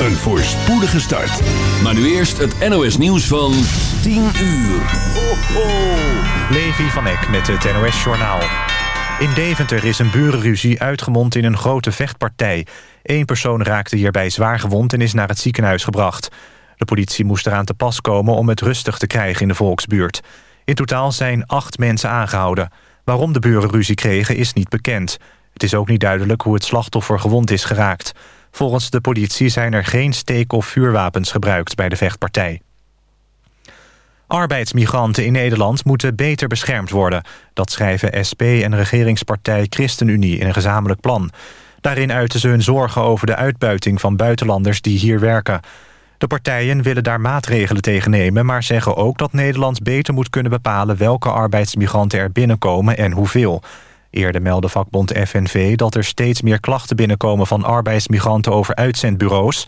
een voorspoedige start. Maar nu eerst het NOS nieuws van 10 uur. Ho, ho. Levi van Eck met het NOS Journaal. In Deventer is een burenruzie uitgemond in een grote vechtpartij. Eén persoon raakte hierbij zwaar gewond en is naar het ziekenhuis gebracht. De politie moest eraan te pas komen om het rustig te krijgen in de volksbuurt. In totaal zijn acht mensen aangehouden. Waarom de buren ruzie kregen is niet bekend. Het is ook niet duidelijk hoe het slachtoffer gewond is geraakt. Volgens de politie zijn er geen steek- of vuurwapens gebruikt bij de vechtpartij. Arbeidsmigranten in Nederland moeten beter beschermd worden. Dat schrijven SP en regeringspartij ChristenUnie in een gezamenlijk plan. Daarin uiten ze hun zorgen over de uitbuiting van buitenlanders die hier werken. De partijen willen daar maatregelen tegen nemen... maar zeggen ook dat Nederland beter moet kunnen bepalen... welke arbeidsmigranten er binnenkomen en hoeveel. Eerder meldde vakbond FNV dat er steeds meer klachten binnenkomen... van arbeidsmigranten over uitzendbureaus.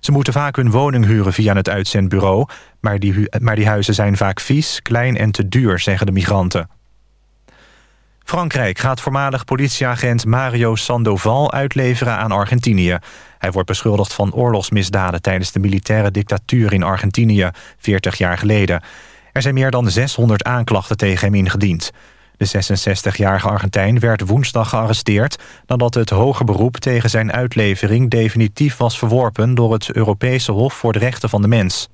Ze moeten vaak hun woning huren via het uitzendbureau... maar die, maar die huizen zijn vaak vies, klein en te duur, zeggen de migranten. Frankrijk gaat voormalig politieagent Mario Sandoval uitleveren aan Argentinië. Hij wordt beschuldigd van oorlogsmisdaden tijdens de militaire dictatuur in Argentinië 40 jaar geleden. Er zijn meer dan 600 aanklachten tegen hem ingediend. De 66-jarige Argentijn werd woensdag gearresteerd... nadat het hoger beroep tegen zijn uitlevering definitief was verworpen... door het Europese Hof voor de Rechten van de Mens.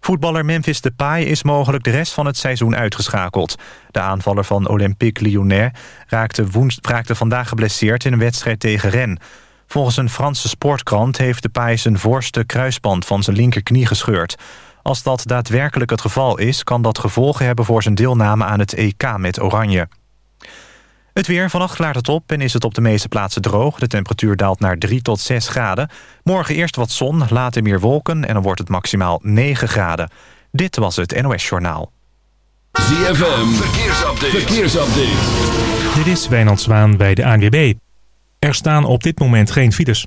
Voetballer Memphis Depay is mogelijk de rest van het seizoen uitgeschakeld. De aanvaller van Olympique Lyonnais raakte, raakte vandaag geblesseerd... in een wedstrijd tegen Rennes. Volgens een Franse sportkrant heeft Depay zijn voorste kruisband van zijn linkerknie gescheurd. Als dat daadwerkelijk het geval is... kan dat gevolgen hebben voor zijn deelname aan het EK met Oranje. Het weer, vannacht klaart het op en is het op de meeste plaatsen droog. De temperatuur daalt naar 3 tot 6 graden. Morgen eerst wat zon, later meer wolken en dan wordt het maximaal 9 graden. Dit was het NOS Journaal. ZFM, verkeersupdate. verkeersupdate. Dit is Wijnand Zwaan bij de ANWB. Er staan op dit moment geen files.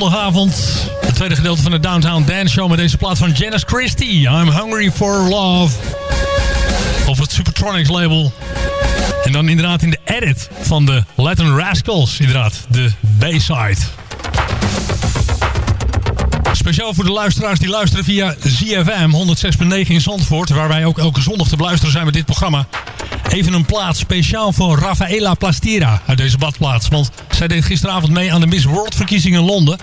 Zondagavond. Het tweede gedeelte van de Downtown Dance Show met deze plaat van Janice Christie. I'm Hungry for Love. Of het Supertronics label. En dan inderdaad in de edit van de Latin Rascals. Inderdaad, de B-side. Speciaal voor de luisteraars die luisteren via ZFM 106.9 in Zandvoort. Waar wij ook elke zondag te beluisteren zijn met dit programma. Even een plaats speciaal voor Rafaela Plastira uit deze badplaats. Want zij deed gisteravond mee aan de Miss World verkiezingen in Londen.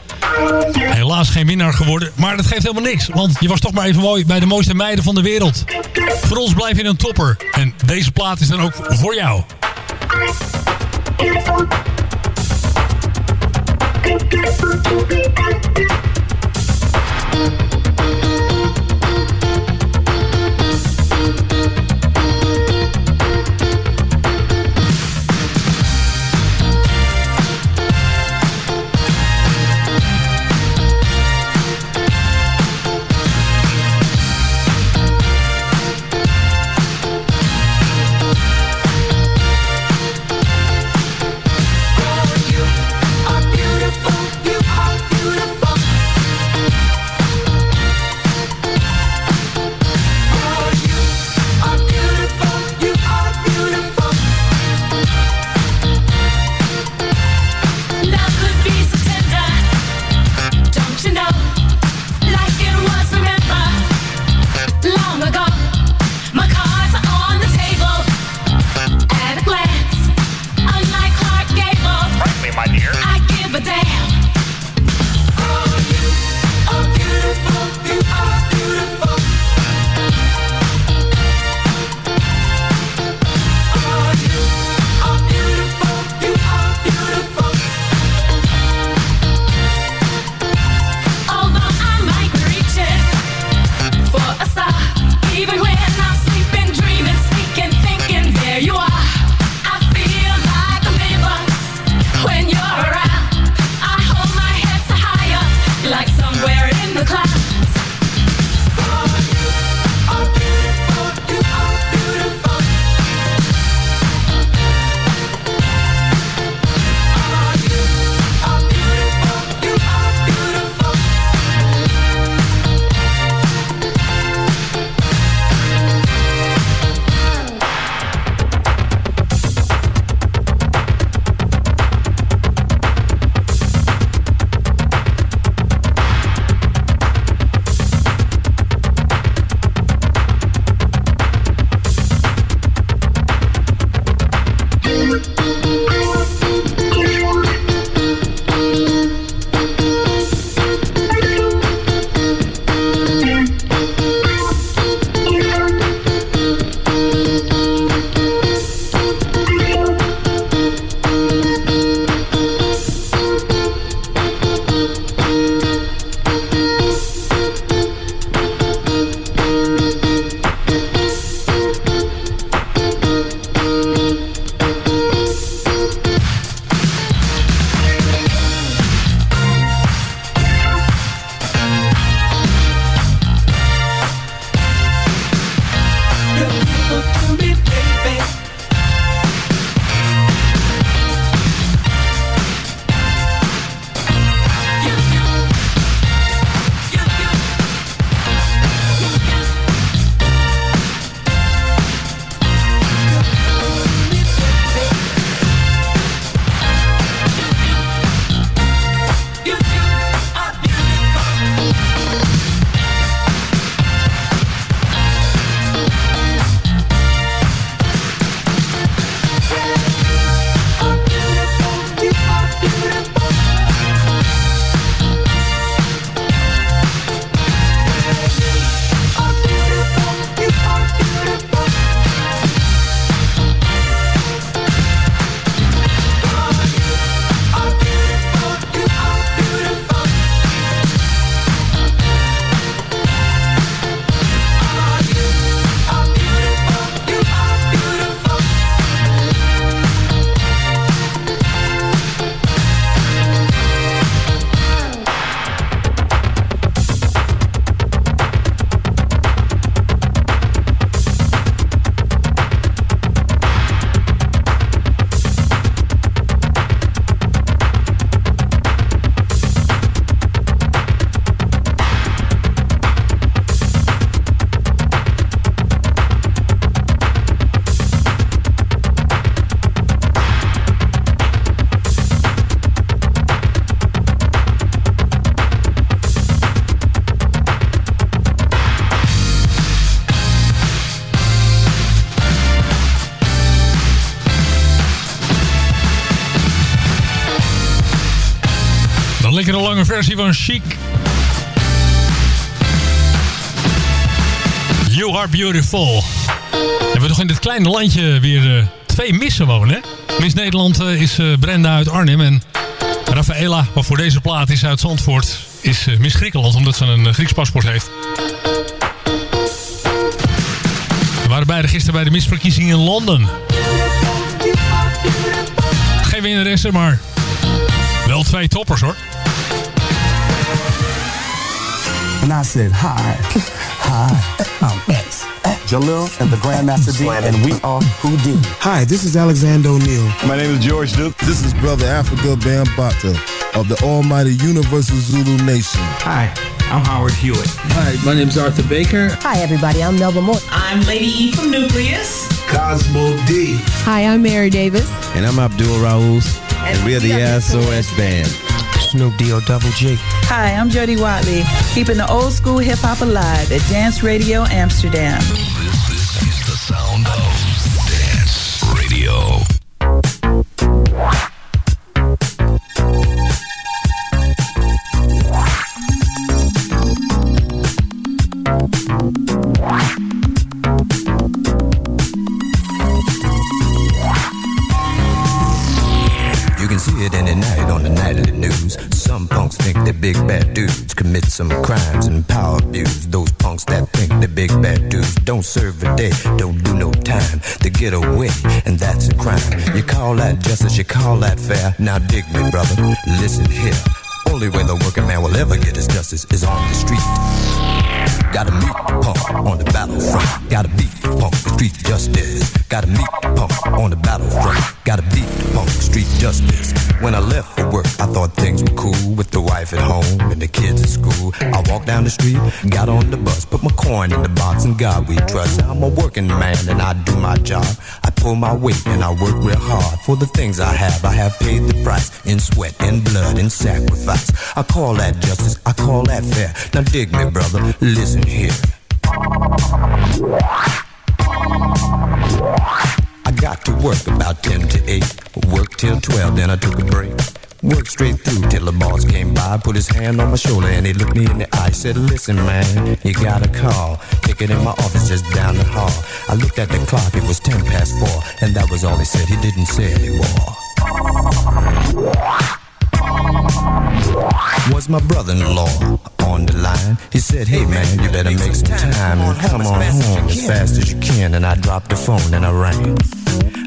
Helaas geen winnaar geworden, maar dat geeft helemaal niks. Want je was toch maar even mooi bij de mooiste meiden van de wereld. Voor ons blijf je een topper. En deze plaat is dan ook voor jou. Versie van Chic. You are beautiful. En we toch in dit kleine landje weer uh, twee missen wonen. Hè? Miss Nederland uh, is uh, Brenda uit Arnhem. En Rafaela, wat voor deze plaat is uit Zandvoort, is Miss Griekenland. Omdat ze een Grieks paspoort heeft. We waren beide gisteren bij de misverkiezing in Londen. Geen winnaressen, maar wel twee toppers hoor. And I said, hi, hi, oh, I'm X. Jalil and the Grandmaster D, and we are Whodini. Hi, this is Alexander O'Neal. My name is George Duke. This is Brother Afrika Bambaataa of the Almighty Universal Zulu Nation. Hi, I'm Howard Hewitt. Hi, my name is Arthur Baker. Hi, everybody. I'm Melba Moore. I'm Lady E from Newcleus. Cosmo D. Hi, I'm Mary Davis. And I'm Abdul Raoof. And, and we're the SOS Band. Snoop D-O Double G. Hi, I'm Jody Watley, keeping the old school hip hop alive at Dance Radio Amsterdam. News. Some punks think they're big bad dudes, commit some crimes and power abuse. Those punks that think they're big bad dudes don't serve a day, don't do no time. They get away, and that's a crime. You call that justice, you call that fair. Now dig me, brother, listen here. Only way the working man will ever get his justice is on the street. Gotta meet punk on the battlefront. Gotta beat punk, street justice. Gotta meet punk on the battlefront. Gotta beat punk, street justice. When I left for work, I thought things were cool with the wife at home and the kids at school. I walked down the street, got on the bus, put my coin in the box, and God we trust. I'm a working man and I do my job. I pull my weight and I work real hard for the things I have. I have paid the price in sweat and blood and sacrifice. I call that justice, I call that fair. Now dig me, brother, listen here. I got to work about 10 to 8, work till 12, then I took a break. Worked straight through till the boss came by, put his hand on my shoulder and he looked me in the eye. Said, Listen, man, you got a call. Take it in my office just down the hall. I looked at the clock, it was 10 past 4, and that was all he said. He didn't say anymore. Was my brother-in-law on the line? He said, hey man, you better make some time and come on home as fast as you can. And I dropped the phone and I rang.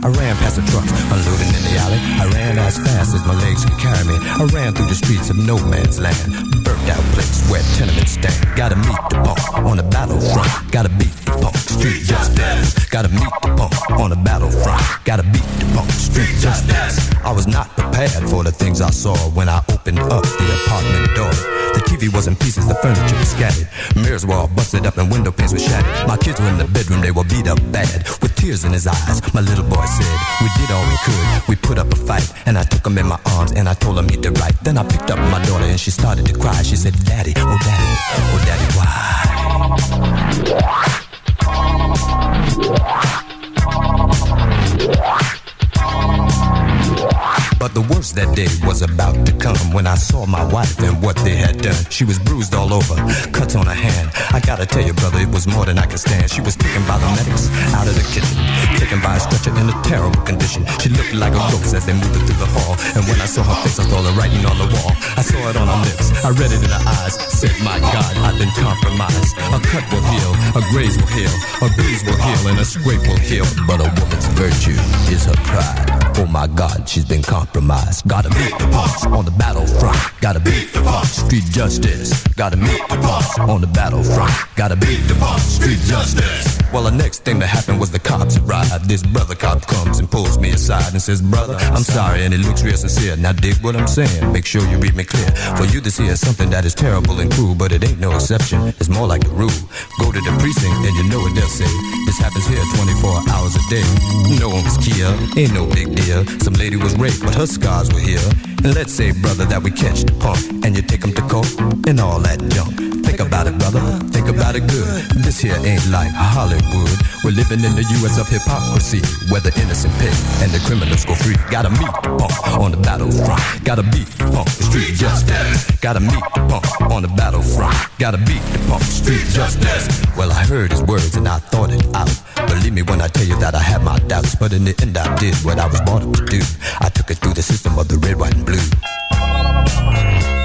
I ran past the trucks, unloading in the alley. I ran as fast as my legs could carry me. I ran through the streets of no man's land. Burnt out place where tenements stand. Gotta meet the punk on the battlefront. Gotta beat the punk, street justice. Gotta meet the punk on the battlefront. Gotta beat the punk, street justice. I was not prepared for the things I saw when I opened up the apartment door. TV was in pieces, the furniture was scattered. Mirrors were all busted up and window panes were shattered. My kids were in the bedroom, they were beat up bad. With tears in his eyes, my little boy said, We did all we could. We put up a fight, and I took him in my arms, and I told him he'd right. Then I picked up my daughter, and she started to cry. She said, Daddy, oh daddy, oh daddy, why? But the worst that day was about to come when I saw my wife and what they had done. She was bruised all over, cuts on her hand. I gotta tell you, brother, it was more than I could stand. She was taken by the medics out of the kitchen, taken by a stretcher in a terrible condition. She looked like a ghost as they moved her through the hall. And when I saw her face, I saw the writing on the wall. I saw it on her lips, I read it in her eyes. Said, my God, I've been compromised. A cut will heal, a graze will heal, a bruise will heal, and a scrape will heal. But a woman's virtue is her pride. Oh my God, she's been compromised. Gotta beat the punks on the battlefront. Gotta beat the punks, street justice. Gotta meet the punks on the battlefront. Gotta beat the punks, street justice. Well, the next thing that happened was the cops arrived. This brother cop comes and pulls me aside and says, Brother, I'm sorry, and it looks real sincere. Now dig what I'm saying. Make sure you read me clear. For you to see is something that is terrible and cruel, but it ain't no exception. It's more like the rule. Go to the precinct and you know what they'll say. This happens here 24 hours a day. No one was killed, ain't no big deal. Some lady was raped, but her scars were here. And let's say, brother, that we catch the punk and you take him to court and all that junk. Think about it, brother. Think about it good. This here ain't like Hollywood We're living in the U.S. of hypocrisy, where the innocent pay and the criminals go free. Gotta meet the punk on the battlefront. Gotta beat the punk, the street justice. Gotta meet the punk on the battlefront. Gotta beat the punk, street justice. Well, I heard his words and I thought it out. Believe me when I tell you that I but in the end I did what I was born to do. I took it through the system of the red, white, and blue.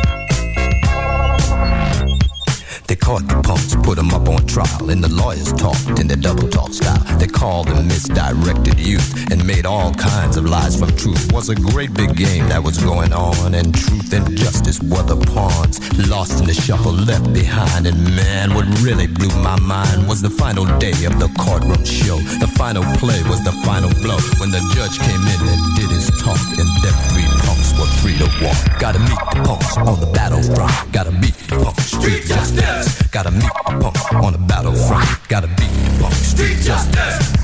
Caught the punks, put them up on trial, and the lawyers talked in their double talk style. They called them misdirected youth and made all kinds of lies from truth. Was a great big game that was going on, and truth and justice were the pawns. Lost in the shuffle, left behind, and man, what really blew my mind was the final day of the courtroom show. The final play was the final blow when the judge came in and did his talk, and them three punks were free to walk. Gotta meet the punks on the battlefront. Gotta beat the punks, street justice. Gotta meet the punk on the battlefront. Gotta beat the punk. Street justice.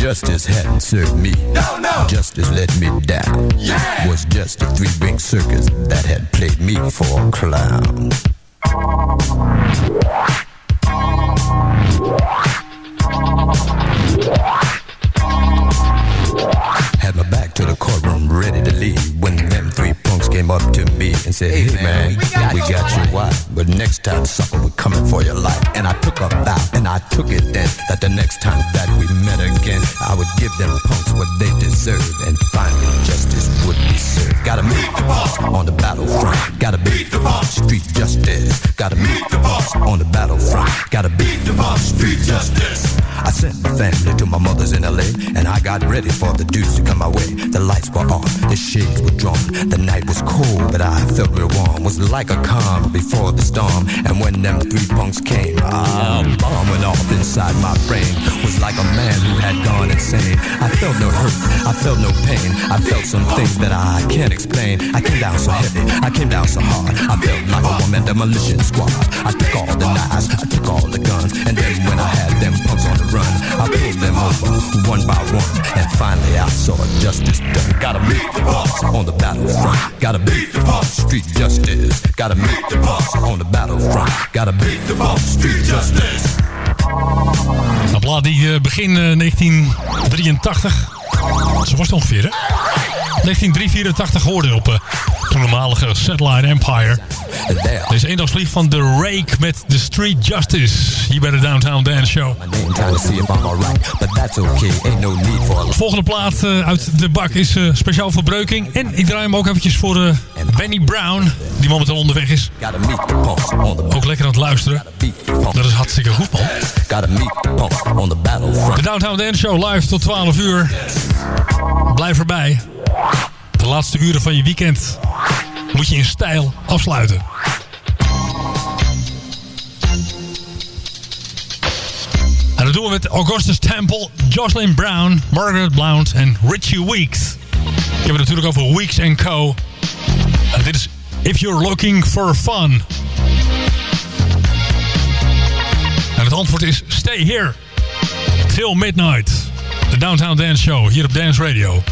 Justice hadn't served me. No, no. Justice let me down. Yeah. Was just a three-ring circus that had played me for a clown. Had my back to the courtroom, ready to leave. When them three punks came up to me and said, Hey, man, we got, your wife, but next time, sucker, we're coming for your life. And I took a vow, and I took it then, that the next time that we met again, I would give them punks what they deserve, and finally justice would be served. Gotta meet the boss on the battlefront. Gotta beat the boss. street justice. Gotta meet the boss on the battlefront. Gotta beat the boss. street justice. I sent my family to my mother's in LA, and I got ready for the dudes to come my way. The lights were on, the shades were drawn. The night was cold, but I felt real warm. Was like a calm before the storm. And when them three punks came, a bomb went off inside my brain. Was like a man who had gone insane. I felt no hurt, I felt no pain. I felt some things that I can't explain. I came down so heavy, I came down so hard. I felt like a woman demolition squad. I took all the knives, I took all the guns, and then when I had them punks on the run, I pulled them over one by one, and finally I saw justice done. Gotta meet the punks on the battlefront. Gotta beat the punks, street justice. Gotta meet the punks on the battlefront. Gotta beat the punks, street justice. Een plaat die uh, begin uh, 1983, zo was het ongeveer hè? 1984 hoorde op toenmalige Satellite Empire. Deze eendagsvlieg van The Rake met The Street Justice. Hier bij de Downtown Dance Show. De volgende plaat uh, uit de bak is uh, speciaal voor Breuking. En ik draai hem ook eventjes voor uh, Benny Brown, die momenteel onderweg is. Ook lekker aan het luisteren. Dat is hartstikke goed, man. De Downtown Dance Show live tot 12 uur. Blijf erbij. De laatste uren van je weekend moet je in stijl afsluiten. En dat doen we met Augustus Temple, Jocelyn Brown, Margaret Blount en Richie Weeks. Ik heb het natuurlijk over Weeks Co. Dit is If You're Looking For Fun. En het antwoord is Stay Here. Till Midnight. De Downtown Dance Show hier op Dance Radio.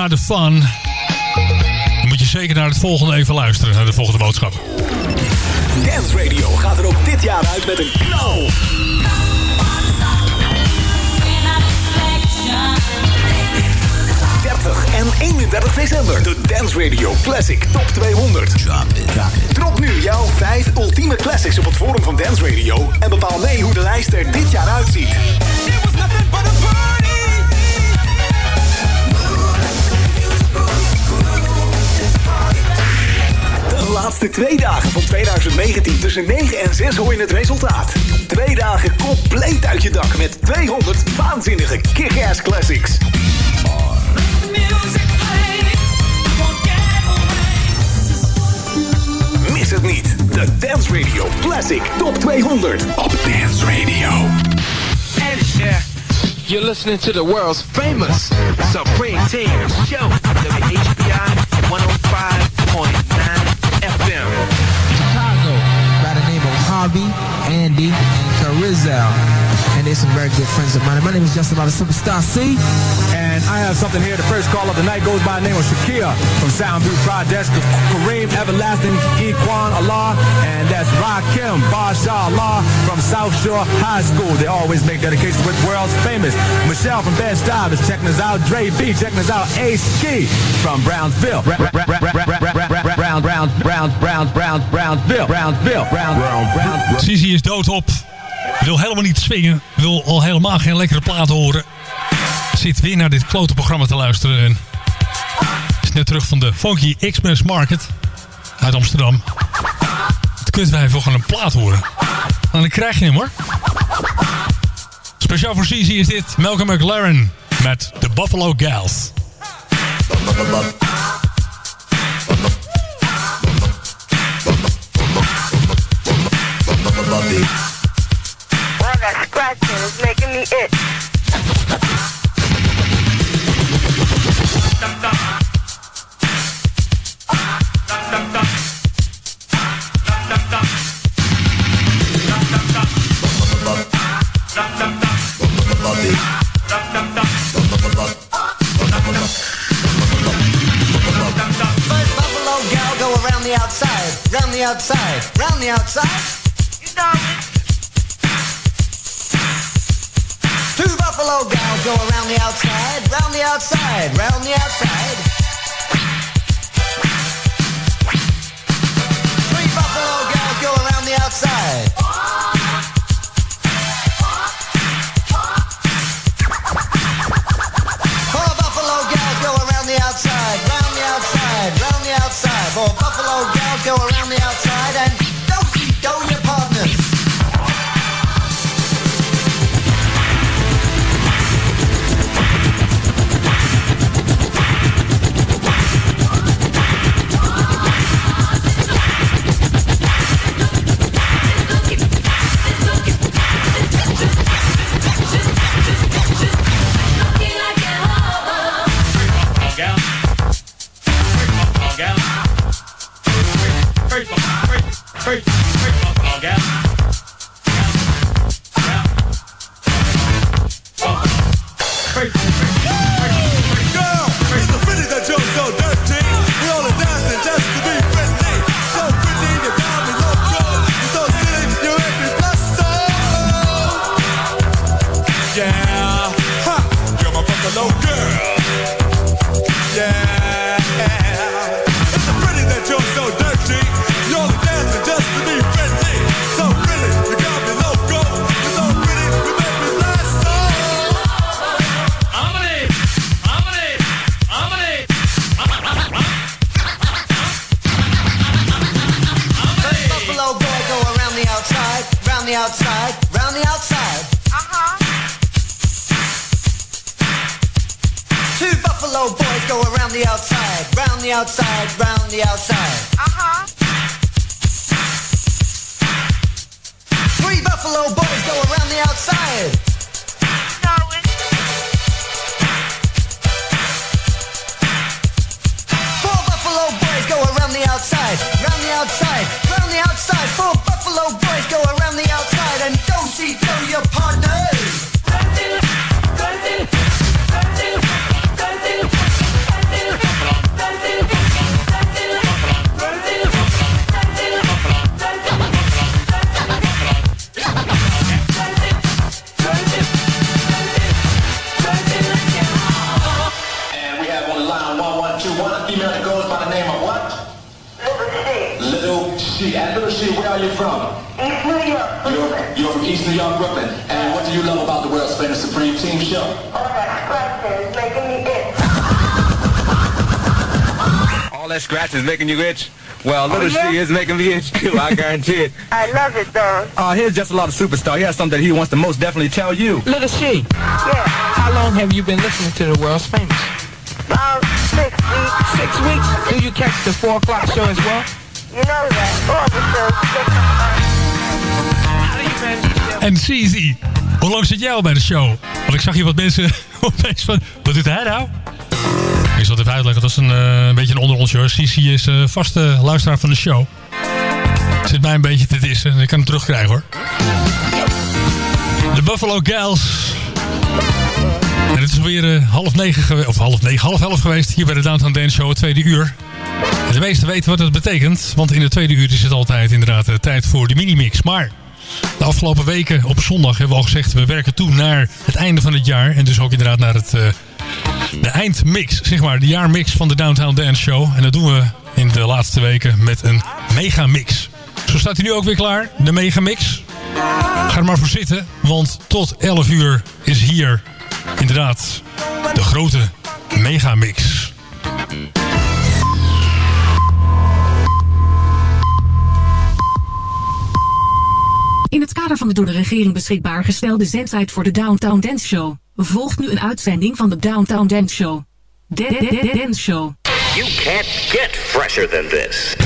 Naar de fun... dan moet je zeker naar het volgende even luisteren, naar de volgende boodschap. Dance Radio gaat er ook dit jaar uit met een knal. 30 en 31 december. De Dance Radio Classic Top 200. Drop it, drop it. Drop nu jouw 5 ultieme classics op het forum van Dance Radio. En bepaal mee hoe de lijst er dit jaar uitziet. Laatste twee dagen van 2019 tussen 9 en 6 hoor je het resultaat. Twee dagen compleet uit je dak met 200 waanzinnige kick-ass classics. Mis het niet. De Dance Radio Classic Top 200 op Dance Radio. You're listening to the world's famous Supreme Team Show. WHBI 105.9 Chicago by the name of Harvey, Andy, and Carizel. And they're some very good friends of mine. My name is Justin by the Superstar C. And I have something here. The first call of the night goes by the name of Shakir from Soundview Projects. Kareem Everlasting, Equan Allah, and that's Rakim Basha Allah from South Shore High School. They always make dedications with world's famous. Michelle from Bed Stuy is checking us out. Dre B checking us out. Ace Ski from Brownsville. Brown, Brown, Brown, Brown, Brown, Brown, Brownsville. Brown, is doodop. Wil helemaal niet swingen. Wil al helemaal geen lekkere platen horen. Zit weer naar dit klote programma te luisteren. En is net terug van de Funky Xmas Market uit Amsterdam. Dan kunt wij gewoon een plaat horen. En dan krijg je hem hoor. Speciaal voor Sisi is dit Malcolm McLaren met The Buffalo Gals. Round the outside. Is making me itch too, I guarantee it. I love it, though. Uh, here's just a lot of superstar. He has something that he wants to most definitely tell you. Little She, Yeah. how long have you been listening to the world's famous? About six weeks. Six weeks? Do you catch the 4 o'clock show as well? You know that. All the shows. En CZ, hoe lang zit jij al bij de show? Want ik zag hier wat mensen opeens van, wat doet hij nou? Ik zal het even uitleggen, dat is een, eh, een beetje een onder ons. CC is eh, vaste luisteraar van de show. Zit mij een beetje te dissen, ik kan hem terugkrijgen hoor. De Buffalo Gals. En het is alweer eh, half negen of half negen, half elf geweest hier bij de Downtown Dance Show, het tweede uur. De meesten weten wat het betekent, want in het tweede uur is het altijd inderdaad tijd voor de minimix. Maar de afgelopen weken op zondag hebben we al gezegd... we werken toe naar het einde van het jaar. En dus ook inderdaad naar het, de eindmix, zeg maar. De jaarmix van de Downtown Dance Show. En dat doen we in de laatste weken met een megamix. Zo staat hij nu ook weer klaar, de megamix. Ga er maar voor zitten, want tot 11 uur is hier inderdaad de grote megamix. In het kader van de door de regering beschikbaar gestelde zendtijd voor de Downtown Dance Show volgt nu een uitzending van de Downtown Dance Show. Dance Show. You can't get fresher than this.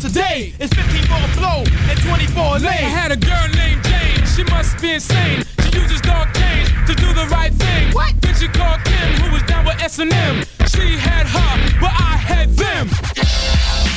Out today. It's 15 for a blow and 20 for a I lane. had a girl named Jane, she must be insane. She uses dark canes to do the right thing. What? Then she called Kim, who was down with S&M. She had her, but I had them.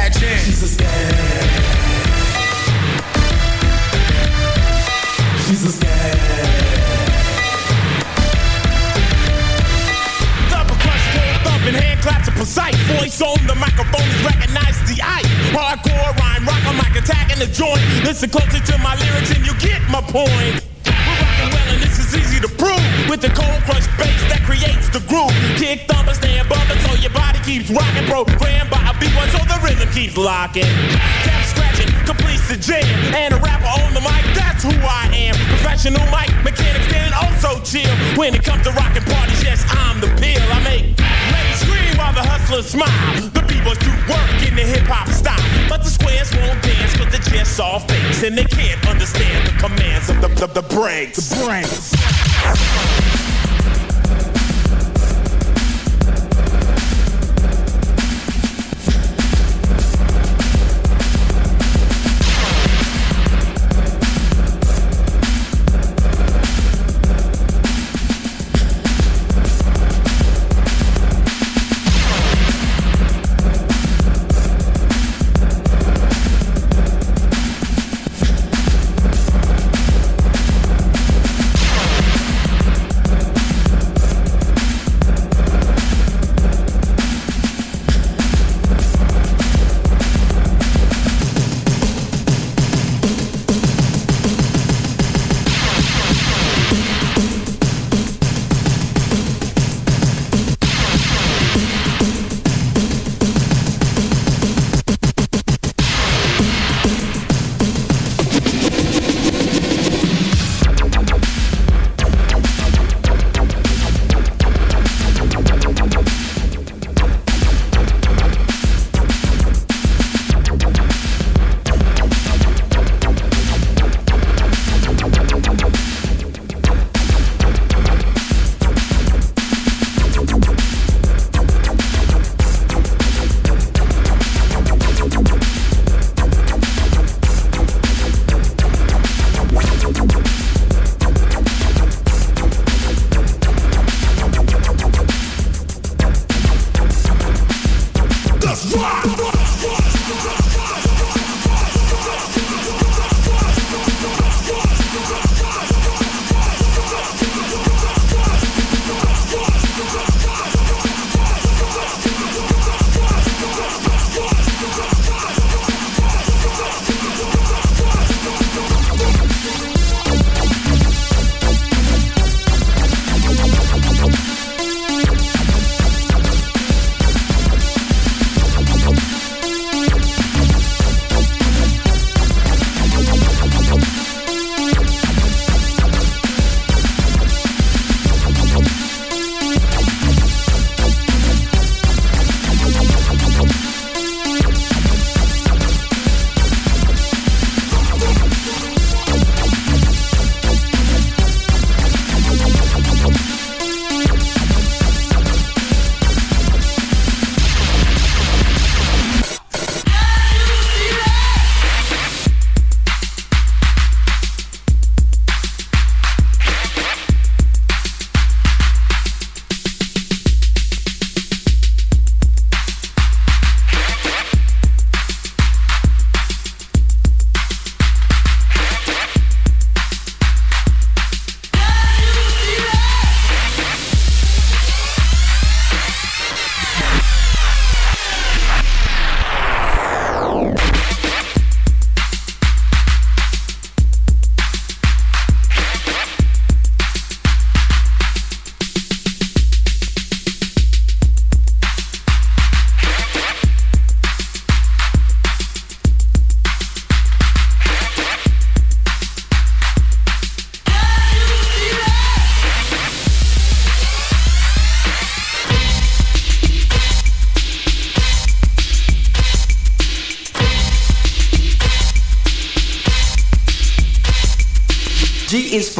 Pageant. She's a scam. She's a scam. Double crush, full thumping, hand claps of precise voice on the microphone is recognized the eye. Hardcore rhyme, rock a mic, attacking the joint. Listen closely to my lyrics and you get my point. Is easy to prove with the cold crush bass that creates the groove. Kick thumping, stand bumping so your body keeps rocking. Programmed by a B1 so the rhythm keeps locking. Tap scratching completes the jam and a rapper on the mic. That's who I am. Professional mic mechanic standing also chill. When it comes to rocking parties, yes I'm the pill. I make while the hustlers smile. The b-boys do work in the hip hop style, but the squares won't dance 'cause they're just all fakes and they can't understand the commands of the the, the breaks. The breaks.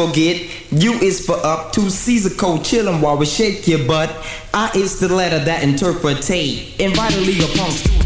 For get, U is for up, two C's a code chillin' while we shake your butt. I is the letter that interpretate. Invite a league of punks to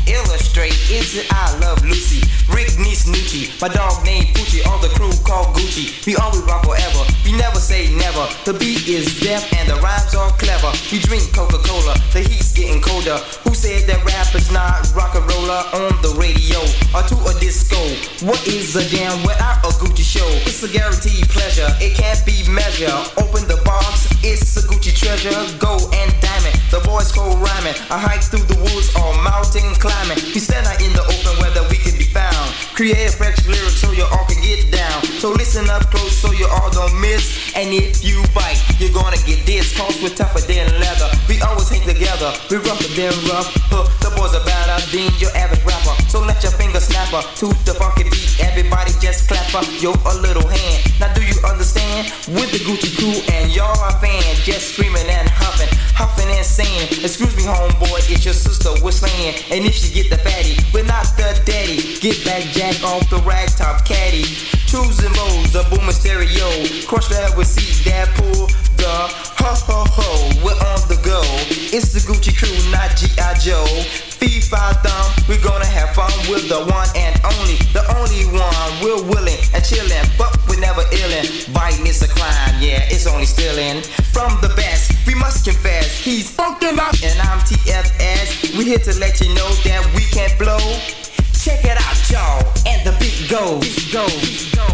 my dog named Poochie, all the crew called Gucci. We always rock forever, we never say never. The beat is deaf and the rhymes are clever. We drink Coca-Cola, the heat's getting colder. Who said that rap is not rock and roller on the radio or to a disco? What is a jam without a Gucci show? It's a guaranteed pleasure, it can't be measured. Open the box, it's a Gucci treasure. Go and diamond, the boys go rhyming. I hike through the woods or mountain climbing. We stand out in the open whether Create fresh lyrics so you all can get down. So listen up close so you all don't miss. And if you bite, you're gonna get this. Cause we're tougher than leather. We always hang together. We rougher than rough. Huh, the boys are better than your average rapper. So let your finger snapper to the funky beat. Everybody just clap up your a little hand. Now do you understand? With the Gucci crew and y'all are fans, just screaming and huffing, huffing and saying, Excuse me, homeboy, it's your sister we're whistling. And if she get the fatty, we're not the daddy. Get back, jack off the ragtop caddy. Choosing modes, the booming stereo. Crush that with seat that pull the ho ho ho. We're on the go. It's the Gucci crew, not G.I. Joe. Fee fi thumb, we're gonna have fun with the one and only, the only one. We're willing and chilling, but we're never illin'. Biting is a crime, yeah, it's only stealing. From the best, we must confess, he's funkin' up, and I'm TFS. We here to let you know that we can't blow. Check it out, y'all, and the beat goes. Beat goes.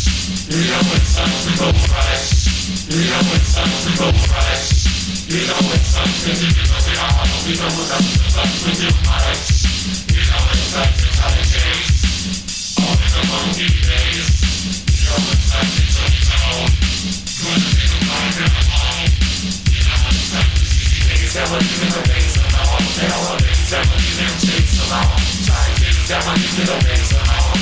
You know it's something fresh. You know it's something fresh. You know it's something to give us the honor. We know it's something to fight. You know it's something to the chase. All in the monkey days. You know it's something to the toe. Good thing about it all. You know it's something to the days. Never leaving the ways of the whole. Never leaving the ways of the whole. Try things. Never leaving the ways of the whole.